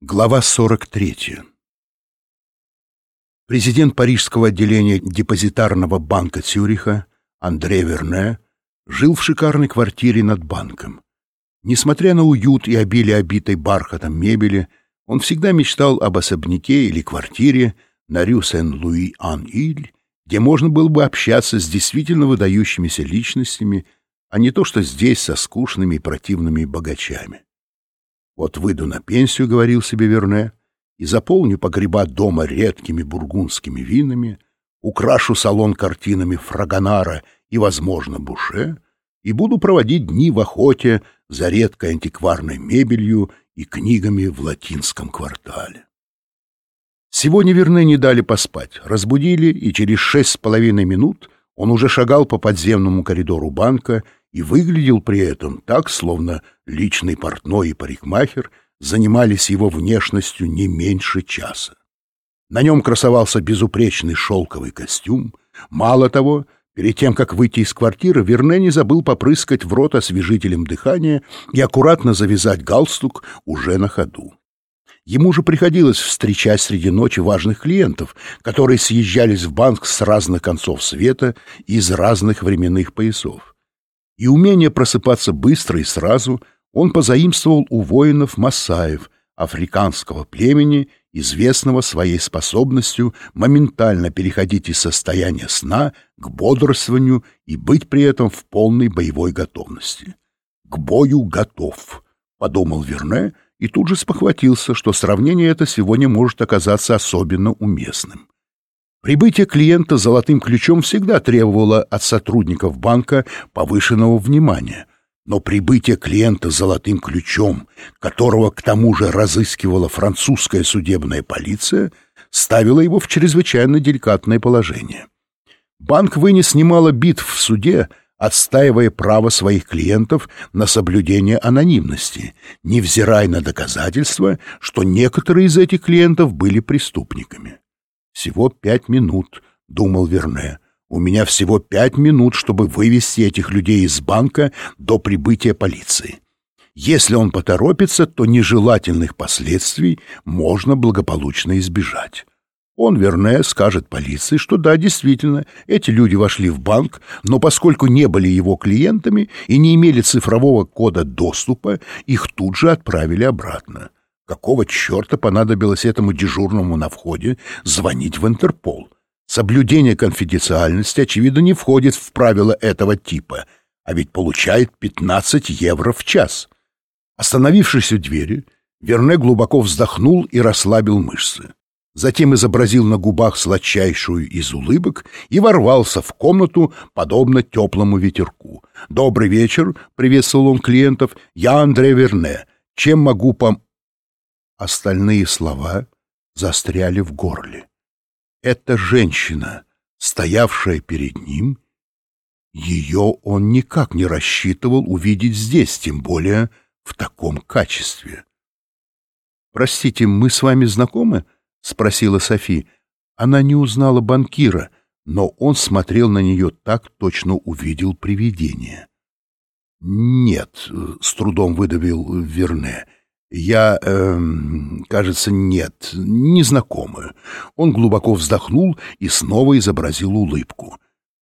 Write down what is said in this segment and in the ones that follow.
Глава 43. Президент парижского отделения депозитарного банка Цюриха Андре Верне жил в шикарной квартире над банком. Несмотря на уют и обилие обитой бархатом мебели, он всегда мечтал об особняке или квартире на Рю Сен-Луи-Ан-Иль, где можно было бы общаться с действительно выдающимися личностями, а не то что здесь со скучными и противными богачами. Вот выйду на пенсию, — говорил себе Верне, — и заполню погреба дома редкими бургундскими винами, украшу салон картинами Фрагонара и, возможно, Буше, и буду проводить дни в охоте за редкой антикварной мебелью и книгами в латинском квартале. Сегодня Верне не дали поспать, разбудили, и через шесть с половиной минут он уже шагал по подземному коридору банка и выглядел при этом так, словно личный портной и парикмахер занимались его внешностью не меньше часа. На нем красовался безупречный шелковый костюм. Мало того, перед тем, как выйти из квартиры, Верне не забыл попрыскать в рот освежителем дыхания и аккуратно завязать галстук уже на ходу. Ему же приходилось встречать среди ночи важных клиентов, которые съезжались в банк с разных концов света и из разных временных поясов и умение просыпаться быстро и сразу он позаимствовал у воинов Масаев, африканского племени, известного своей способностью моментально переходить из состояния сна к бодрствованию и быть при этом в полной боевой готовности. «К бою готов», — подумал Верне, и тут же спохватился, что сравнение это сегодня может оказаться особенно уместным. Прибытие клиента золотым ключом всегда требовало от сотрудников банка повышенного внимания, но прибытие клиента золотым ключом, которого к тому же разыскивала французская судебная полиция, ставило его в чрезвычайно деликатное положение. Банк вынес немало битв в суде, отстаивая право своих клиентов на соблюдение анонимности, невзирая на доказательства, что некоторые из этих клиентов были преступниками. «Всего пять минут», — думал Верне. «У меня всего пять минут, чтобы вывести этих людей из банка до прибытия полиции. Если он поторопится, то нежелательных последствий можно благополучно избежать». Он, Верне, скажет полиции, что да, действительно, эти люди вошли в банк, но поскольку не были его клиентами и не имели цифрового кода доступа, их тут же отправили обратно. Какого черта понадобилось этому дежурному на входе звонить в Интерпол? Соблюдение конфиденциальности, очевидно, не входит в правила этого типа, а ведь получает 15 евро в час. Остановившись у двери, Верне глубоко вздохнул и расслабил мышцы. Затем изобразил на губах сладчайшую из улыбок и ворвался в комнату, подобно теплому ветерку. «Добрый вечер!» — приветствовал он клиентов. «Я Андре Верне. Чем могу пом...» Остальные слова застряли в горле. Эта женщина, стоявшая перед ним, ее он никак не рассчитывал увидеть здесь, тем более в таком качестве. «Простите, мы с вами знакомы?» — спросила Софи. Она не узнала банкира, но он смотрел на нее так, точно увидел привидение. «Нет», — с трудом выдавил Верне, — я, э, кажется, нет, не знакомы. Он глубоко вздохнул и снова изобразил улыбку.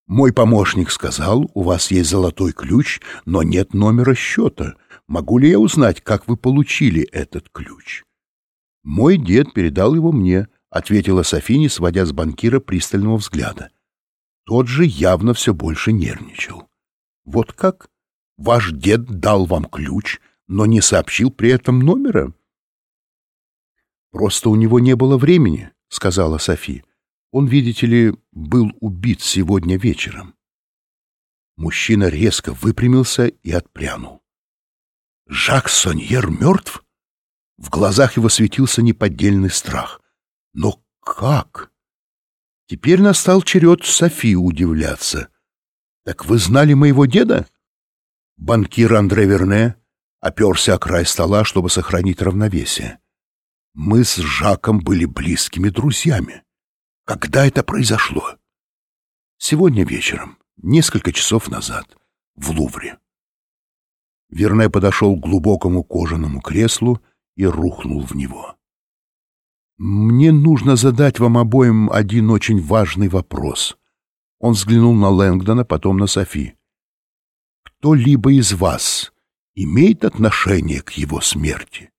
Мой помощник сказал, у вас есть золотой ключ, но нет номера счета. Могу ли я узнать, как вы получили этот ключ? Мой дед передал его мне, ответила Софини, сводя с банкира пристального взгляда. Тот же явно все больше нервничал. Вот как? Ваш дед дал вам ключ, но не сообщил при этом номера. «Просто у него не было времени», — сказала Софи. «Он, видите ли, был убит сегодня вечером». Мужчина резко выпрямился и отпрянул. «Жак Соньер мертв?» В глазах его светился неподдельный страх. «Но как?» Теперь настал черед Софи удивляться. «Так вы знали моего деда?» Банкир Андре Верне оперся о край стола, чтобы сохранить равновесие. Мы с Жаком были близкими друзьями. Когда это произошло? Сегодня вечером, несколько часов назад, в Лувре. Верне подошел к глубокому кожаному креслу и рухнул в него. Мне нужно задать вам обоим один очень важный вопрос. Он взглянул на Лэнгдона, потом на Софи. Кто-либо из вас имеет отношение к его смерти?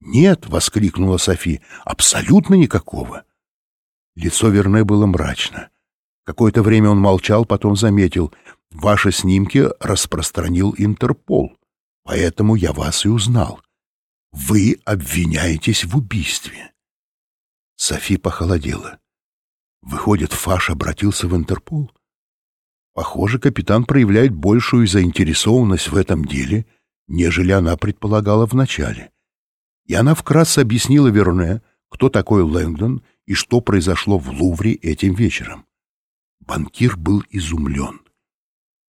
«Нет!» — воскликнула Софи. «Абсолютно никакого!» Лицо Верне было мрачно. Какое-то время он молчал, потом заметил. «Ваши снимки распространил Интерпол, поэтому я вас и узнал. Вы обвиняетесь в убийстве». Софи похолодела. Выходит, Фаш обратился в Интерпол? Похоже, капитан проявляет большую заинтересованность в этом деле, нежели она предполагала вначале. И она вкратце объяснила Верне, кто такой Лэнгдон и что произошло в Лувре этим вечером. Банкир был изумлен.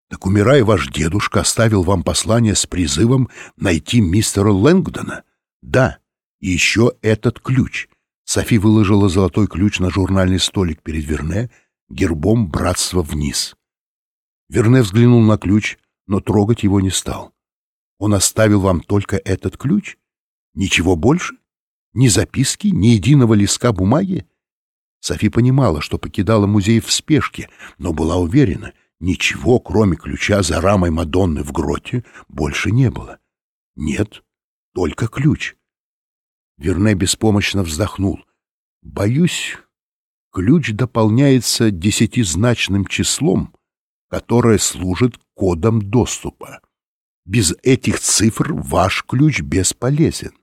«Так, умирая, ваш дедушка оставил вам послание с призывом найти мистера Лэнгдона?» «Да, и еще этот ключ». Софи выложила золотой ключ на журнальный столик перед Верне гербом братства вниз. Верне взглянул на ключ, но трогать его не стал. «Он оставил вам только этот ключ? Ничего больше?» Ни записки, ни единого листка бумаги? Софи понимала, что покидала музей в спешке, но была уверена, ничего, кроме ключа за рамой Мадонны в гроте, больше не было. Нет, только ключ. Верне беспомощно вздохнул. «Боюсь, ключ дополняется десятизначным числом, которое служит кодом доступа. Без этих цифр ваш ключ бесполезен.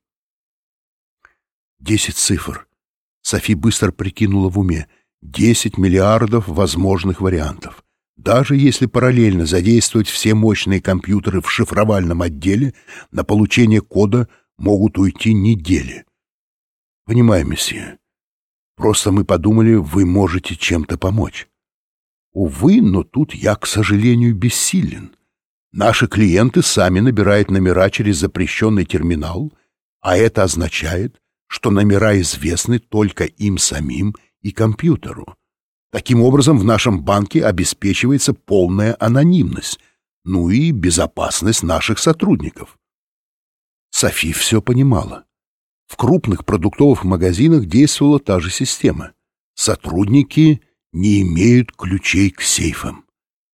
Десять цифр. Софи быстро прикинула в уме. Десять миллиардов возможных вариантов. Даже если параллельно задействовать все мощные компьютеры в шифровальном отделе, на получение кода могут уйти недели. Понимаю, месье. Просто мы подумали, вы можете чем-то помочь. Увы, но тут я, к сожалению, бессилен. Наши клиенты сами набирают номера через запрещенный терминал, а это означает, что номера известны только им самим и компьютеру. Таким образом, в нашем банке обеспечивается полная анонимность, ну и безопасность наших сотрудников. Софи все понимала. В крупных продуктовых магазинах действовала та же система. Сотрудники не имеют ключей к сейфам.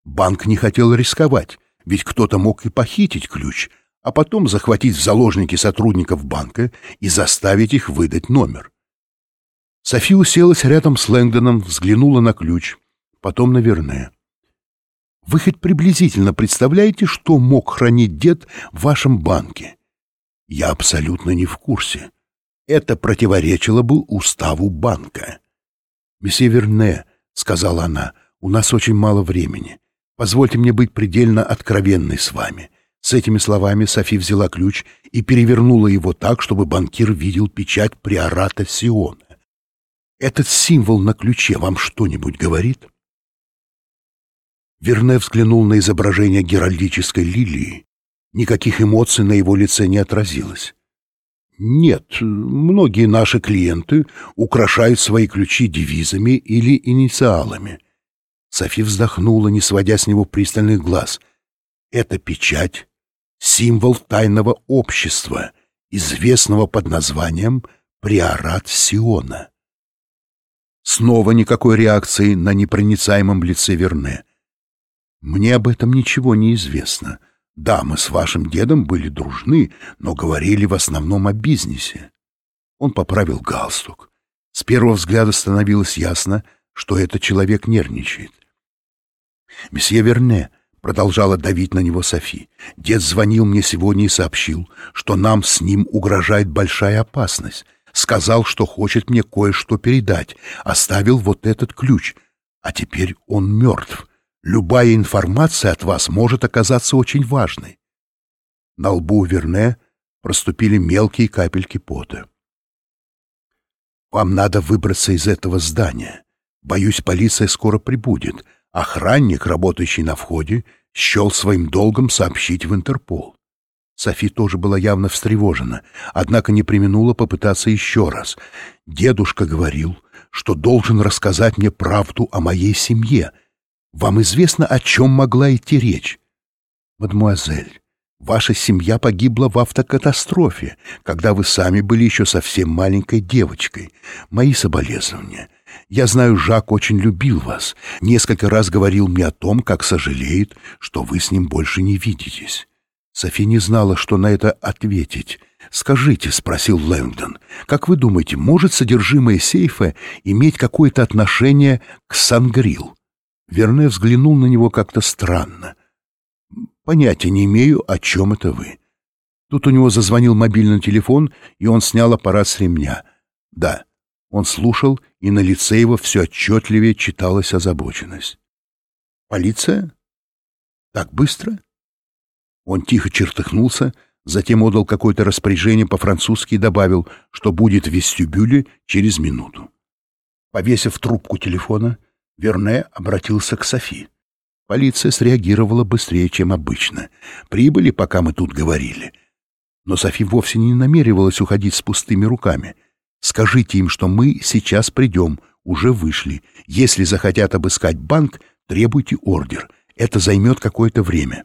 Банк не хотел рисковать, ведь кто-то мог и похитить ключ, а потом захватить в заложники сотрудников банка и заставить их выдать номер. Софи уселась рядом с Лэнгдоном, взглянула на ключ, потом на Верне. «Вы хоть приблизительно представляете, что мог хранить дед в вашем банке?» «Я абсолютно не в курсе. Это противоречило бы уставу банка». «Месье Верне», — сказала она, — «у нас очень мало времени. Позвольте мне быть предельно откровенной с вами. С этими словами Софи взяла ключ и перевернула его так, чтобы банкир видел печать приората Сиона. «Этот символ на ключе вам что-нибудь говорит?» Верне взглянул на изображение геральдической лилии. Никаких эмоций на его лице не отразилось. «Нет, многие наши клиенты украшают свои ключи девизами или инициалами». Софи вздохнула, не сводя с него пристальных глаз. «Это печать символ тайного общества, известного под названием Приорат Сиона. Снова никакой реакции на непроницаемом лице Верне. Мне об этом ничего не известно. Да, мы с вашим дедом были дружны, но говорили в основном о бизнесе. Он поправил галстук. С первого взгляда становилось ясно, что этот человек нервничает. «Месье Верне, Продолжала давить на него Софи. Дед звонил мне сегодня и сообщил, что нам с ним угрожает большая опасность. Сказал, что хочет мне кое-что передать. Оставил вот этот ключ. А теперь он мертв. Любая информация от вас может оказаться очень важной. На лбу Верне проступили мелкие капельки пота. «Вам надо выбраться из этого здания. Боюсь, полиция скоро прибудет. Охранник, работающий на входе, счел своим долгом сообщить в Интерпол. Софи тоже была явно встревожена, однако не применула попытаться еще раз. Дедушка говорил, что должен рассказать мне правду о моей семье. Вам известно, о чем могла идти речь? Мадемуазель, Ваша семья погибла в автокатастрофе, когда вы сами были еще совсем маленькой девочкой. Мои соболезнования. Я знаю, Жак очень любил вас. Несколько раз говорил мне о том, как сожалеет, что вы с ним больше не видитесь. Софи не знала, что на это ответить. «Скажите», — спросил Лэнгдон, — «как вы думаете, может содержимое сейфа иметь какое-то отношение к Сангрил?» Верне взглянул на него как-то странно. Понятия не имею, о чем это вы. Тут у него зазвонил мобильный телефон, и он снял аппарат с ремня. Да, он слушал, и на лице его все отчетливее читалась озабоченность. «Полиция? Так быстро?» Он тихо чертыхнулся, затем отдал какое-то распоряжение по-французски и добавил, что будет в вестибюле через минуту. Повесив трубку телефона, Верне обратился к Софи. Полиция среагировала быстрее, чем обычно. Прибыли, пока мы тут говорили. Но Софи вовсе не намеревалась уходить с пустыми руками. «Скажите им, что мы сейчас придем, уже вышли. Если захотят обыскать банк, требуйте ордер. Это займет какое-то время».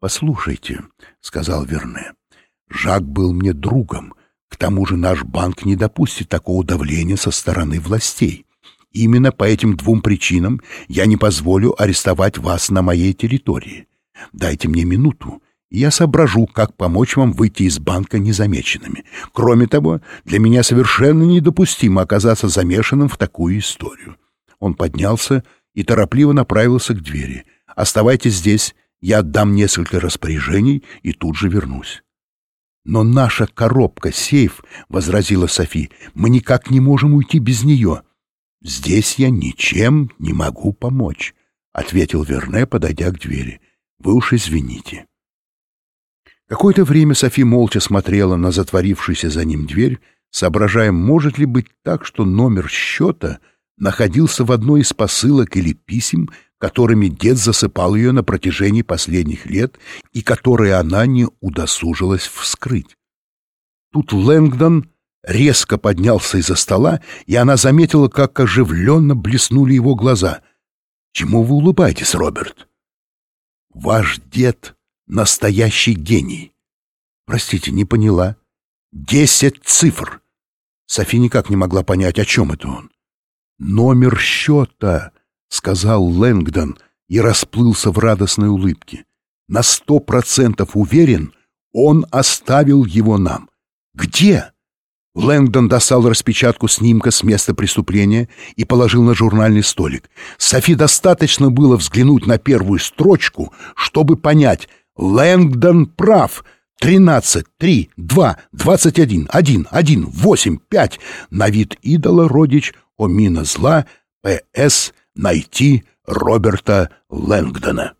«Послушайте», — сказал Верне, — «Жак был мне другом. К тому же наш банк не допустит такого давления со стороны властей». Именно по этим двум причинам я не позволю арестовать вас на моей территории. Дайте мне минуту, я соображу, как помочь вам выйти из банка незамеченными. Кроме того, для меня совершенно недопустимо оказаться замешанным в такую историю». Он поднялся и торопливо направился к двери. «Оставайтесь здесь, я отдам несколько распоряжений и тут же вернусь». «Но наша коробка, сейф», — возразила Софи, — «мы никак не можем уйти без нее». «Здесь я ничем не могу помочь», — ответил Верне, подойдя к двери. «Вы уж извините». Какое-то время Софи молча смотрела на затворившуюся за ним дверь, соображая, может ли быть так, что номер счета находился в одной из посылок или писем, которыми дед засыпал ее на протяжении последних лет и которые она не удосужилась вскрыть. Тут Лэнгдон резко поднялся из-за стола, и она заметила, как оживленно блеснули его глаза. «Чему вы улыбаетесь, Роберт?» «Ваш дед — настоящий гений». «Простите, не поняла». «Десять цифр!» Софи никак не могла понять, о чем это он. «Номер счета», — сказал Лэнгдон и расплылся в радостной улыбке. «На сто процентов уверен, он оставил его нам». «Где?» Лэнгдон достал распечатку снимка с места преступления и положил на журнальный столик. Софи достаточно было взглянуть на первую строчку, чтобы понять, Лэнгдон прав. 13, 3, 2, 21, 1, 1, 8, 5. На вид идола родич Омина зла, П.С. Найти Роберта Лэнгдона.